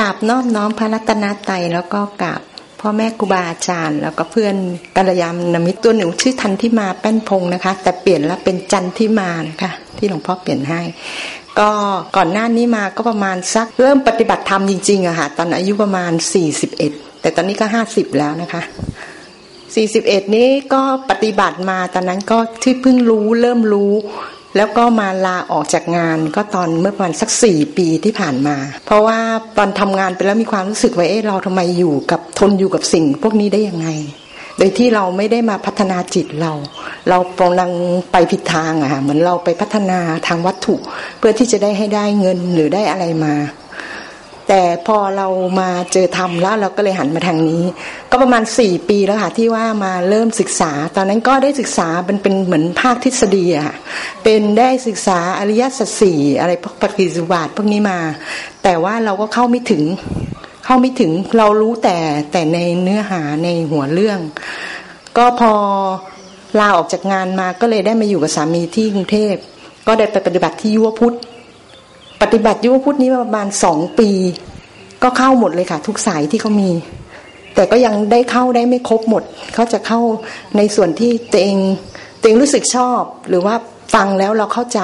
กราบน้อมน้อมพระรัตนตรัยแล้วก็กราบพ่อแม่ครูบาอาจารย์ แล้วก็เพื่อนกัลยาณมิตรตัวหนูชื่อทันที่มาแป้นพงนะคะ แต่เปลี่ยนแล้วเป็นจันที่มานะคะที่หลวงพ่อเปลี่ยนให้ ก็ก่อนหน้านี้มาก็ประมาณสักเริ่มปฏิบัติธรรมจริงๆอะค่ะตอนอายุประมาณสี่สิบเอ็ดแต่ตอนนี้ก็ห้าสิบแล้วนะคะสี่สิบเอ็ดนี้ก็ปฏิบัติมาตอนนั้นก็ที่เพิ่งรู้เริ่มรู้ แล้วก็มาลาออกจากงานก็ตอนเมื่อประมาณสักสี่ปีที่ผ่านมา เพราะว่าตอนทำงานไปแล้วมีความรู้สึกว่าเอ๊ะเราทำไมอยู่กับทนอยู่กับสิ่ง พวกนี้ได้ยังไง โดยที่เราไม่ได้มาพัฒนาจิตเรา เรากำลังไปผิดทางอะค่ะเหมือนเราไปพัฒนาทางวัตถุ เพื่อที่จะได้ให้ได้เงินหรือได้อะไรมา แต่พอเรามาเจอธรรมแล้วเราก็เลยหันมาทางนี้ ก็ประมาณสี่ปีแล้วค่ะที่ว่ามาเริ่มศึกษา ตอนนั้นก็ได้ศึกษาเป็นเป็นเหมือนภาคทฤษฎีอะเป็นได้ศึกษาอริยสัจสี่อะไรพวกปฏิสุบาทพวกนี้มา แต่ว่าเราก็เข้าไม่ถึงเข้าไม่ถึงเรารู้แต่แต่ในเนื้อหาในหัวเรื่อง ก็พอลาออกจากงานมาก็เลยได้มาอยู่กับสามีที่กรุงเทพ ก็ได้ไปปฏิบัติที่ยุวพุทธปฏิบัติยุวพุทธนี้ประมาณสองปี ก็เข้าหมดเลยค่ะ ทุกสายที่เขามี แต่ก็ยังได้เข้าได้ไม่ครบหมด เขาจะเข้าในส่วนที่ตัวเองตัวเองรู้สึกชอบ หรือว่าฟังแล้วเราเข้าใจ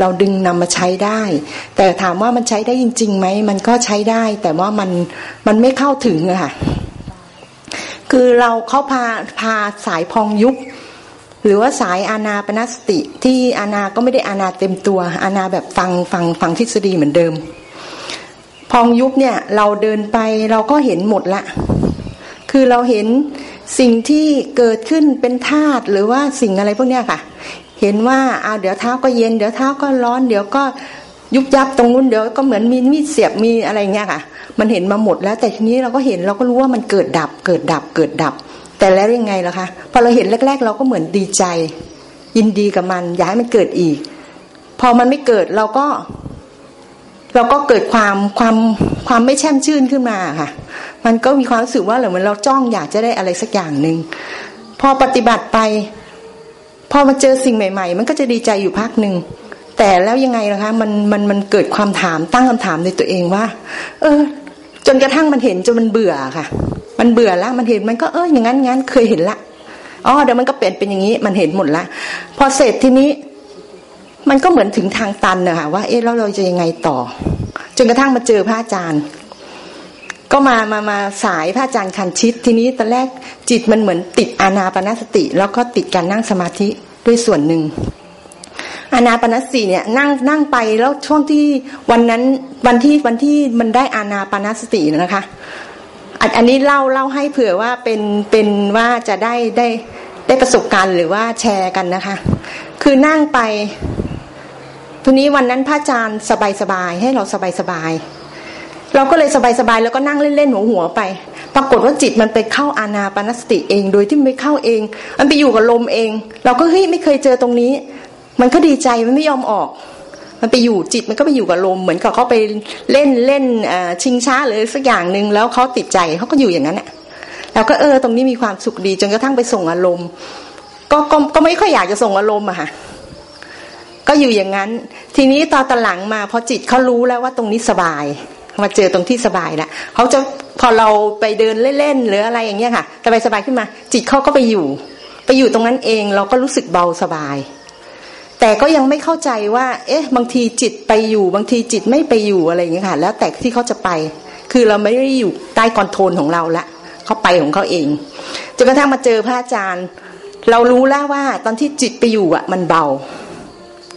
เราดึงนำมาใช้ได้ แต่ถามว่ามันใช้ได้จริงๆไหมมันก็ใช้ได้ แต่ว่ามันมันไม่เข้าถึงอะค่ะ คือเราเขาพาพาสายพองยุบหรือว่าสายอาณาปณสติที่อาณาก็ไม่ได้อาณาเต็มตัวอาณาแบบฟังฟังฟังทฤษฎีเหมือนเดิม องยุบเนี่ยเราเดินไปเราก็เห็นหมดละ คือเราเห็นสิ่งที่เกิดขึ้นเป็นธาตุหรือว่าสิ่งอะไรพวกเนี้ยค่ะ เห็นว่าเอาเดี๋ยวเท้าก็เย็นเดี๋ยวเท้าก็ร้อน เดี๋ยวก็ยุบยับตรงนู้นเดี๋ยวก็เหมือนมีมีดเสียบมีอะไรเงี้ยค่ะ มันเห็นมาหมดแล้วแต่ทีนี้เราก็เห็นเราก็รู้ว่ามันเกิดดับ เกิดดับเกิดดับ แต่แล้วยังไงล่ะคะพอเราเห็นแรก ๆ เราก็เหมือนดีใจ ยินดีกับมัน อยากให้มันเกิดอีก พอมันไม่เกิดเราก็ เราก็เกิดความความความไม่แช่มชื่นขึ้นมาค่ะ มันก็มีความรู้สึกว่าเหมือนเราจ้องอยากจะได้อะไรสักอย่างหนึ่งพอปฏิบัติไป พอมาเจอสิ่งใหม่ ๆ มันก็จะดีใจอยู่พักหนึ่งแต่แล้วยังไงล่ะคะ มันมันมันเกิดความถามตั้งคำถามในตัวเองว่า เออ จนกระทั่งมันเห็นจนมันเบื่อค่ะ มันเบื่อแล้วมันเห็นมันก็เอออย่างนั้นงั้นเคยเห็นละอ๋อเดี๋ยวมันก็เปลี่ยนเป็นอย่างนี้ มันเห็นหมดละพอเสร็จทีนี้ มันก็เหมือนถึงทางตันนะคะว่า เอ๊ะแล้วเราจะยังไงต่อ จนกระทั่งมาเจอพระอาจารย์ ก็มามามาสายพระอาจารย์คันชิต ทีนี้ตอนแรกจิตมันเหมือนติดอานาปนสติ แล้วก็ติดการนั่งสมาธิด้วยส่วนหนึ่งอานาปนสติเนี่ยนั่งนั่งไปแล้วช่วงที่วันนั้นวันที่วันที่มันได้อานาปนสตินะคะอันนี้เล่าเล่าให้เผื่อว่าเป็นเป็นว่าจะได้ได้ได้ประสบการณ์หรือว่าแชร์กันนะคะ คือนั่งไป ทีนี้วันนั้นพระอาจารย์สบายสบายให้เราสบายสบายเราก็เลยสบายสบายแล้วก็นั่งเล่นๆหัวหัวไป ปรากฏว่าจิตมันไปเข้าอานาปนสติเอง โดยที่ไม่เข้าเอง มันไปอยู่กับลมเอง เราก็เฮ้ยไม่เคยเจอตรงนี้ มันก็ดีใจมันไม่ยอมออก มันไปอยู่จิตมันก็ไปอยู่กับลม เหมือนกับเขาไปเล่นเล่นชิงช้าหรือสักอย่างหนึ่งแล้วเขาติดใจเขาก็อยู่อย่างนั้นแหละเราก็เออตรงนี้มีความสุขดีจนกระทั่งไปส่งอารมณ์ก็ก็ก็ไม่ค่อยอยากจะส่งอารมณ์อะค่ะ ก็อยู่อย่างนั้น ทีนี้ตอนตหลังมาพอจิตเขารู้แล้วว่าตรงนี้สบายมาเจอตรงที่สบายแล้วเขาจะพอเราไปเดินเล่นๆหรืออะไรอย่างเงี้ยค่ะสบายสบายขึ้นมา จิตเขาก็ไปอยู่ ไปอยู่ตรงนั้นเองเราก็รู้สึกเบาสบาย แต่ก็ยังไม่เข้าใจว่า เอ๊ะ บางทีจิตไปอยู่ บางทีจิตไม่ไปอยู่อะไรอย่างเงี้ยค่ะ แล้วแต่ที่เขาจะไป คือเราไม่ได้อยู่ใต้คอนโทรลของเราละเขาไปของเขาเองจนกระทั่งมาเจอพระอาจารย์ เรารู้แล้วว่าตอนที่จิตไปอยู่อะ มันเบา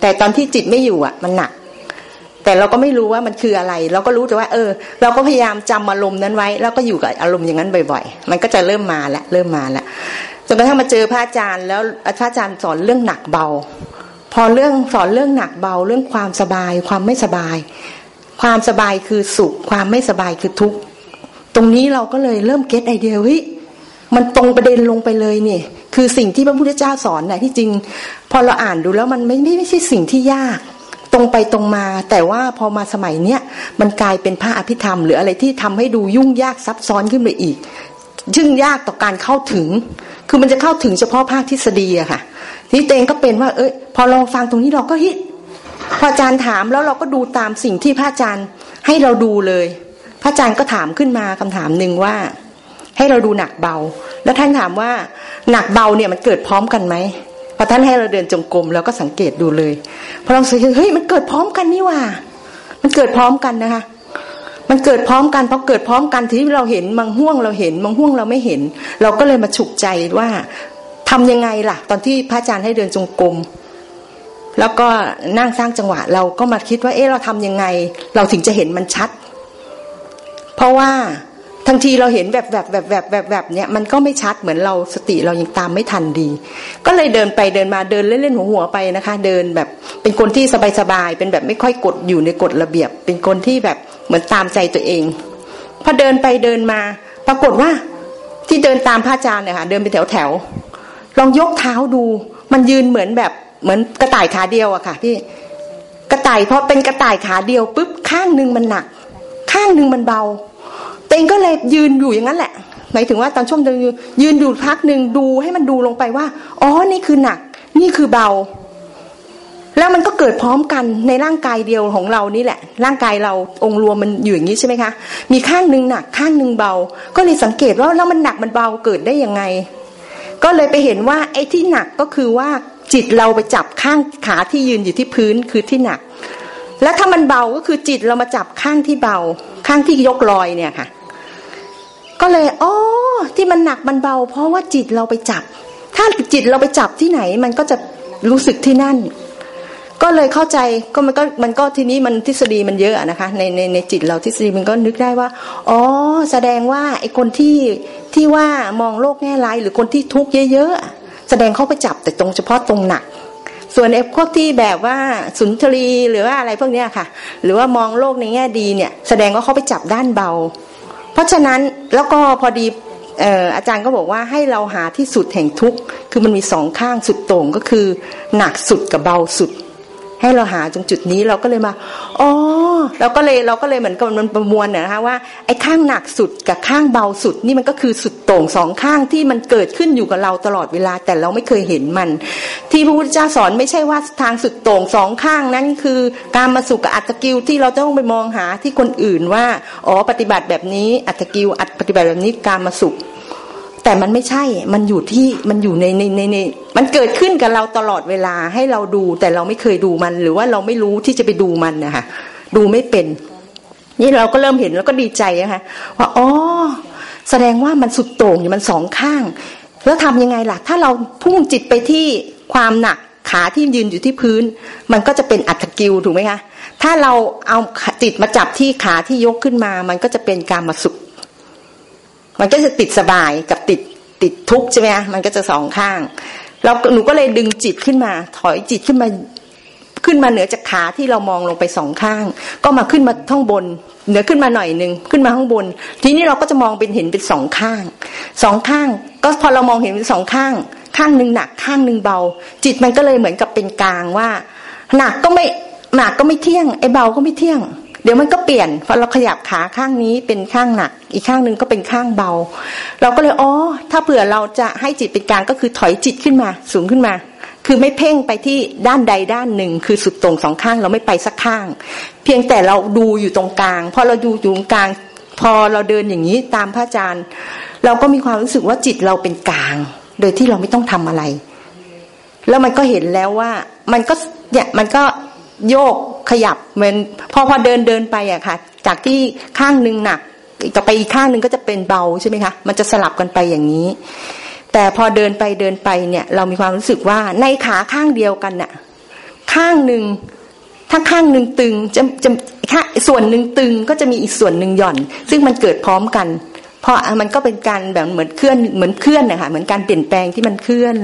แต่ตอนที่จิตไม่อยู่อะ มันหนัก แต่เราก็ไม่รู้ว่ามันคืออะไร เราก็รู้แต่ว่า เออ เราก็พยายามจำอารมณ์นั้นไว้ แล้วก็อยู่กับอารมณ์อย่างนั้นบ่อย ๆ มันก็จะเริ่มมาแล้วเริ่มมาแล้วจนกระทั่งมาเจอพระอาจารย์ แล้วพระอาจารย์สอนเรื่องหนักเบา พอเรื่องสอนเรื่องหนักเบา เรื่องความสบาย ความไม่สบาย ความสบายคือสุข ความไม่สบายคือทุกข์ตรงนี้เราก็เลยเริ่มเก็ตไอเดียเฮ้ย มันตรงประเด็นลงไปเลยนี่ คือสิ่งที่พระพุทธเจ้าสอนนะที่จริง พอเราอ่านดูแล้วมันไม่ไม่ใช่สิ่งที่ยาก ตรงไปตรงมา แต่ว่าพอมาสมัยเนี้ยมันกลายเป็นพระอภิธรรม หรืออะไรที่ทำให้ดูยุ่งยากซับซ้อนขึ้นไปอีกซึ่งยากต่อการเข้าถึง คือมันจะเข้าถึงเฉพาะภาคทฤษฎีอะค่ะ ที่เตงก็เป็นว่า เอ้ย พอเราฟังตรงนี้เราก็ฮิตพออาจารย์ถามแล้วเราก็ดูตามสิ่งที่พระอาจารย์ให้เราดูเลย พระอาจารย์ก็ถามขึ้นมาคำถามหนึ่งว่า ให้เราดูหนักเบา แล้วท่านถามว่าหนักเบาเนี่ยมันเกิดพร้อมกันไหมพอท่านให้เราเดินจงกรมเราก็สังเกตดูเลยพอเราสังเกตเฮ้ยมันเกิดพร้อมกันนี่ว่า มันเกิดพร้อมกันนะคะ มันเกิดพร้อมกันพอเกิดพร้อมกันที่เราเห็นบางห่วงเราเห็นบางห่วงเราไม่เห็น เราก็เลยมาฉุกใจว่าทำยังไงล่ะ ตอนที่พระอาจารย์ให้เดินจงกรมแล้วก็นั่งสร้างจังหวะ เราก็มาคิดว่า เอ๊ะเราทำยังไง เราถึงจะเห็นมันชัด เพราะว่า ทันทีเราเห็นแบบแบบแบบแบบแบบแบบเนี้ยมันก็ไม่ชัดเหมือนเราสติเรายังตามไม่ทันดี ก็เลยเดินไปเดินมาเดินเล่นๆหัวหัวไปนะคะ เดินแบบเป็นคนที่สบายๆเป็นแบบไม่ค่อยกดอยู่ในกฎระเบียบ เป็นคนที่แบบเหมือนตามใจตัวเอง พอเดินไปเดินมา ปรากฏว่าที่เดินตามพระอาจารย์เนี่ยค่ะเดินไปแถวแถวลองยกเท้าดู มันยืนเหมือนแบบเหมือนกระต่ายขาเดียวอะค่ะพี่กระต่ายเพราะเป็นกระต่ายขาเดียวปุ๊บข้างหนึ่งมันหนัก ข้างหนึ่งมันเบา เต็งก็เลยยืนอยู่อย่างนั้นแหละ หมายถึงว่าตอนช่วงเดินยืนอยู่พักหนึ่งดูให้มันดูลงไปว่า อ๋อ นี่คือหนัก นี่คือเบา แล้วมันก็เกิดพร้อมกันในร่างกายเดียวของเรานี่แหละ ร่างกายเราองค์รวมมันอยู่อย่างนี้ใช่ไหมคะ มีข้างหนึ่งหนักข้างหนึ่งเบา ก็เลยสังเกตว่าแล้วมันหนักมันเบาเกิดได้ยังไง ก็เลยไปเห็นว่าไอ้ที่หนักก็คือว่าจิตเราไปจับข้างขาที่ยืนอยู่ที่พื้นคือที่หนัก แล้วถ้ามันเบาก็คือจิตเรามาจับข้างที่เบา ข้างที่ยกลอยเนี่ยค่ะ ก็เลยอ๋อที่มันหนักมันเบา เพราะว่าจิตเราไปจับ ถ้าจิตเราไปจับที่ไหน มันก็จะรู้สึกที่นั่น ก็เลยเข้าใจก็มันก็มันก็ทีนี้มันทฤษฎีมันเยอะนะคะในในในจิตเราทฤษฎีมันก็นึกได้ว่าอ๋อแสดงว่าไอ้คนที่ที่ว่ามองโลกแง่ร้ายหรือคนที่ทุกข์เยอะๆแสดงเขาไปจับแต่ตรงเฉพาะตรงหนักส่วนไอ้พวกที่แบบว่าสุนทรีหรือว่าอะไรพวกเนี้ยค่ะ หรือว่ามองโลกในแง่ดีเนี่ย แสดงว่าเขาไปจับด้านเบา เพราะฉะนั้นแล้วก็พอดีอาจารย์ก็บอกว่าให้เราหาที่สุดแห่งทุกข์คือมันมีสองข้างสุดโต่งก็คือหนักสุดกับเบาสุด ให้เราหาตรงจุดนี้เราก็เลยมาอ๋อเราก็เลยเราก็เลยเหมือนกับมันประมวลนะคะว่าไอ้ข้างหนักสุดกับข้างเบาสุดนี่มันก็คือสุดโต่งสองข้างที่มันเกิดขึ้นอยู่กับเราตลอดเวลา แต่เราไม่เคยเห็นมัน ที่พระพุทธเจ้าสอนไม่ใช่ว่าทางสุดโต่งสองข้างนั้นคือกามสุขกับอัตตกิลที่เราต้องไปมองหาที่คนอื่นว่าอ๋อปฏิบัติแบบนี้อัตตกิลอัตปฏิบัติแบบนี้กามสุข แต่มันไม่ใช่ มันอยู่ที่มันอยู่ในในในในมันเกิดขึ้นกับเราตลอดเวลาให้เราดู แต่เราไม่เคยดูมัน หรือว่าเราไม่รู้ที่จะไปดูมันนะคะดูไม่เป็น นี่เราก็เริ่มเห็นแล้วก็ดีใจนะคะว่าอ๋อแสดงว่ามันสุดโต่งอยู่มันสองข้าง แล้วทำยังไงล่ะ ถ้าเราพุ่งจิตไปที่ความหนักขาที่ยืนอยู่ที่พื้น มันก็จะเป็นอัตกิลถูกไหมคะถ้าเราเอาจิตมาจับที่ขาที่ยกขึ้นมา มันก็จะเป็นการมาสุข มันก็จะติดสบายกับติดติดทุกข์ใช่ไหมมันก็จะสองข้างเราหนูก็เลยดึงจิตขึ้นมา ถอยจิตขึ้นมาขึ้นมาเหนือจากขาที่เรามองลงไปสองข้าง ก็มาขึ้นมาท่องบน เหนือขึ้นมาหน่อยหนึ่งขึ้นมาข้างบน ทีนี้เราก็จะมองเป็นเห็นเป็นสองข้างสองข้าง ก็พอเรามองเห็นเป็นสองข้าง ข้างหนึ่งหนักข้างหนึ่งเบา จิตมันก็เลยเหมือนกับเป็นกลางว่า หนักก็ไม่หนักก็ไม่เที่ยงไอ้เบาก็ไม่เที่ยง เดี๋ยวมันก็เปลี่ยนพอเราขยับขาข้างนี้เป็นข้างหนัก อีกข้างหนึ่งก็เป็นข้างเบา เราก็เลยอ๋อถ้าเผื่อเราจะให้จิตเป็นกลางก็คือถอยจิตขึ้นมา สูงขึ้นมา คือไม่เพ่งไปที่ด้านใดด้านหนึ่ง คือสุดตรงสองข้างเราไม่ไปสักข้าง เพียงแต่เราดูอยู่ตรงกลางพอเราดูอยู่ตรงกลาง พอเราเดินอย่างนี้ตามพระอาจารย์ เราก็มีความรู้สึกว่าจิตเราเป็นกลาง โดยที่เราไม่ต้องทำอะไร แล้วมันก็เห็นแล้วว่ามันก็เนี่ยมันก็โยก ขยับเหมือนพอพอเดินเดินไปอะค่ะ จากที่ข้างหนึ่งหนักต่อไปอีกข้างหนึ่งก็จะเป็นเบาใช่ไหมคะมันจะสลับกันไปอย่างนี้ แต่พอเดินไปเดินไปเนี่ย เรามีความรู้สึกว่าในขาข้างเดียวกันน่ะ ข้างหนึ่งถ้าข้างหนึ่งตึงจะจะส่วนหนึ่งตึงก็จะมีอีกส่วนหนึ่งหย่อน ซึ่งมันเกิดพร้อมกัน ราะมันก็เป็นการแบบเหมือนเคลื่อนเหมือนเคลื่อนนะคะเหมือนการเปลี่ยนแปลงที่มันเคลื่อน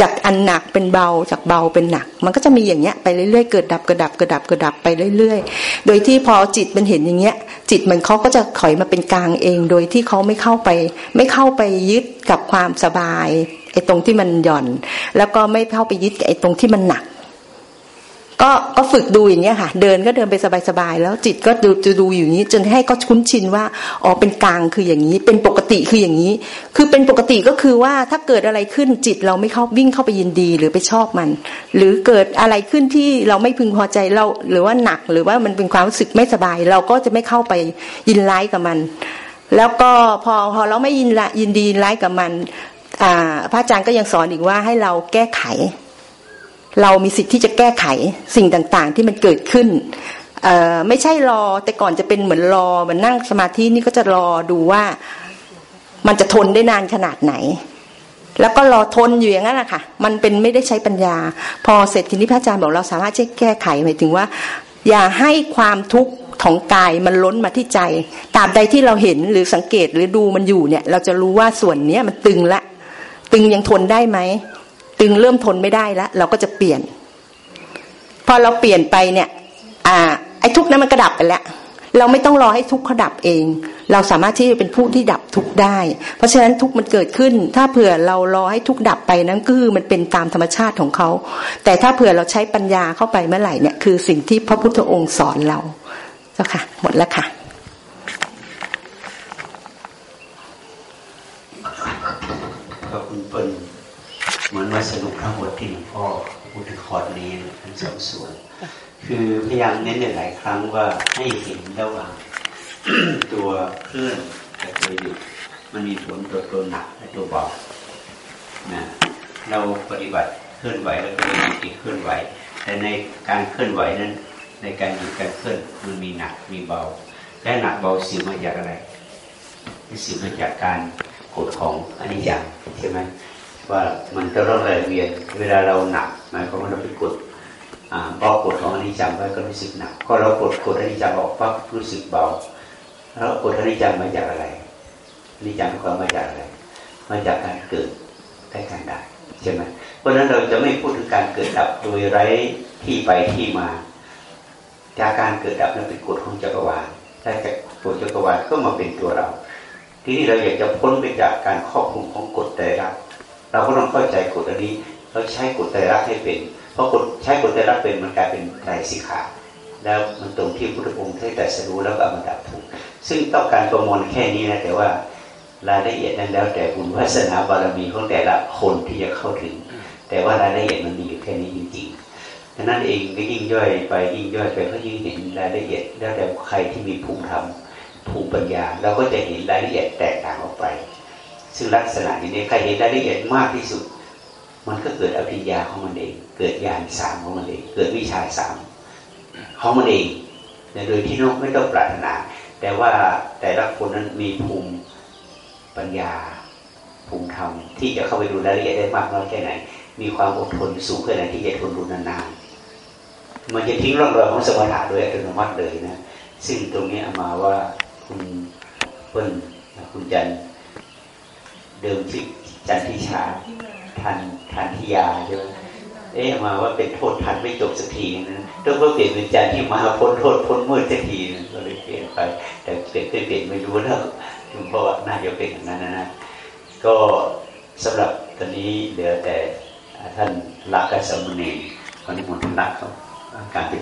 จากอันหนักเป็นเบาจากเบาเป็นหนัก มันก็จะมีอย่างเงี้ยไปเรื่อยๆเกิดดับเกิดดับเกิดดับเกิดดับไปเรื่อย ๆ โดยที่พอจิตมันเห็นอย่างเงี้ย จิตมันเขาก็จะถอยมาเป็นกลางเอง โดยที่เขาไม่เข้าไป ไม่เข้าไปยึดกับความสบายไอ้ตรงที่มันหย่อน แล้วก็ไม่เข้าไปยึดกับไอ้ตรงที่มันหนัก ก็ก็ฝึกดูอย่างเงี้ยค่ะ เดินก็เดินไปสบายๆแล้วจิตก็ดูจะดูอยู่อย่างนี้ จนให้ก็คุ้นชินว่าอ๋อเป็นกลางคืออย่างนี้ เป็นปกติคืออย่างนี้ คือเป็นปกติก็คือว่าถ้าเกิดอะไรขึ้นจิตเราไม่เข้าวิ่งเข้าไปยินดีหรือไปชอบมัน หรือเกิดอะไรขึ้นที่เราไม่พึงพอใจเราหรือว่าหนักหรือว่ามันเป็นความรู้สึกไม่สบาย เราก็จะไม่เข้าไปยินร้ายกับมัน แล้วก็พอพอเราไม่ยินละยินดีร้ายกับมันอ่าพระอาจารย์ก็ยังสอนอีกว่าให้เราแก้ไข เรามีสิทธิ์ที่จะแก้ไขสิ่งต่างๆ ที่มันเกิดขึ้นไม่ใช่รอแต่ก่อนจะเป็นเหมือนรอเหมือนนั่งสมาธินี่ก็จะรอดูว่ามันจะทนได้นานขนาดไหน แล้วก็รอทนอยู่อย่างนั้นแหละค่ะ มันเป็นไม่ได้ใช้ปัญญา พอเสร็จทีนี้พระอาจารย์บอกเราสามารถจะแก้ไขหมายถึงว่า อย่าให้ความทุกข์ของกายมันล้นมาที่ใจตราบใดที่เราเห็นหรือสังเกตหรือดูมันอยู่เนี่ย เราจะรู้ว่าส่วนเนี้ยมันตึงละ ตึงยังทนได้ไหม ตึงเริ่มทนไม่ได้แล้ว เราก็จะเปลี่ยน พอเราเปลี่ยนไปเนี่ย อ่า ไอ้ทุกนั้นมันกระดับไปแล้วเราไม่ต้องรอให้ทุกเขาดับเอง เราสามารถที่จะเป็นผู้ที่ดับทุกข์ได้ เพราะฉะนั้นทุกข์มันเกิดขึ้น ถ้าเผื่อเรารอให้ทุกข์ดับไปนั้นก็คือมันเป็นตามธรรมชาติของเขา แต่ถ้าเผื่อเราใช้ปัญญาเข้าไปเมื่อไหร่เนี่ยคือสิ่งที่พระพุทธองค์สอนเราเจ้าค่ะ หมดแล้วค่ะขอบคุณเปิ้ล เหมือนมาสรุปทั้งหมดที่หลวงพ่อพูดถึงคอร์ดนี้ทั้งสองส่วน คือพยายามเน้นหลายครั้งว่าให้เห็นระหว่างตัวเคลื่อนกับตัวหยุดมันมีผลตัวตัวหนักและตัวเบานะเราปฏิบัติเคลื่อนไหวแล้วก็มีจิตเคลื่อนไหว แต่ในการเคลื่อนไหวนั้น ในการหยุดการเคลื่อนมันมีหนักมีเบา และหนักเบาสิ่งมาจากอะไรสิ่งมาจากการกฎของอนิจจังใช่ไหม ว่ามันจะต้องไหลเวียนเวลาเราหนักหมายความว่าเราไปกดบอกกดของอนิจจังไว้ก็รู้สึกหนักก็เรากดกดอนิจจังออกปั๊บรู้สึกเบาแล้วกดอนิจจังมาจากอะไรอนิจจังความมาจากอะไรมาจากการเกิดได้การดับใช่ไหมเพราะฉะนั้นเราจะไม่พูดถึงการเกิดดับโดยไร้ที่ไปที่มา จากการเกิดดับนั้นเป็นกฎของจักรวาลถ้าจากกฎจักรวาลก็มาเป็นตัวเรา ทีนี้เราอยากจะพ้นไปจากการครอบคุมของกฎแต่ละ เราก็ต้องเข้าใจกฎอันนี้เราใช้กฎไตรลักษณ์ให้เป็น เพราะกฎใช้กฎไตรลักษณ์เป็นมันกลายเป็นไตรสิกขา แล้วมันตรงที่พุทธองค์ได้แต่สรู้แล้วก็มันดับทุกซึ่งต้องการประมวลแค่นี้นะแต่ว่ารายละเอียดนั้นแล้ว แต่บุญวาสนาบารมีของแต่ละคนที่จะเข้าถึง แต่ว่ารายละเอียดมันมีอยู่แค่นี้จริงๆดังนั้นเองก็ยิ่งย่อยไปยิ่งย่อยไปก็ยิ่งเห็นรายละเอียดแล้วแต่ใครที่มีภูมิธรรมภูมิปัญญาเราก็จะเห็นรายละเอียดแตกต่างออกไป ซึ่งลักษณะนี้ใครเห็นรายละเอียดมากที่สุด มันก็เกิดอภิญญาของมันเอง เกิดญาณสามของมันเอง เกิดวิชาสามของมันเองโดยที่นกไม่ต้องปรารถนา แต่ว่าแต่ละคนนั้นมีภูมิปัญญาภูมิธรรมที่จะเข้าไปดูรายละเอียดได้มากน้อยแค่ไหน มีความอดทนสูงแค่ไหนที่จะทนดูนานๆมันจะทิ้งร่องรอยของสมถะโดยอัตโนมัติเลยนะซึ่งตรงนี้มาว่าคุณเปิ้ลคุณจันท เดิมชื่อจันทิชาทันทันทิยาใช่ไหมเอ๊ะมาว่าเป็นโทษทันไม่จบสักทีนะต้องก็เปลี่ยนเป็นจันที่มาพ้นโทษพ้นมืดสักทีนะก็เลยเปลี่ยนไป แต่เปลี่ยนเปลี่ยนไม่รู้แล้วถึงพราะว่าน่าจะเป็นอย่างนั้นนะก็สำหรับตอนนี้เหลือแต่ท่านลักษณ์สมุนีคนนี้มนต์ลักษณ์การ